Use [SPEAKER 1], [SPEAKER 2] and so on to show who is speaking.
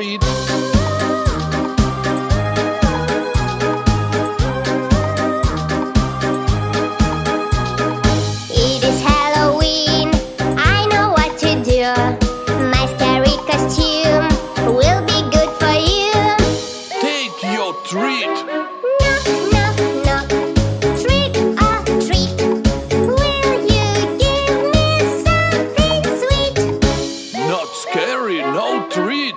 [SPEAKER 1] It
[SPEAKER 2] is Halloween. I know what to do. My scary costume will be good for you.
[SPEAKER 1] Take your treat. not scary no treat.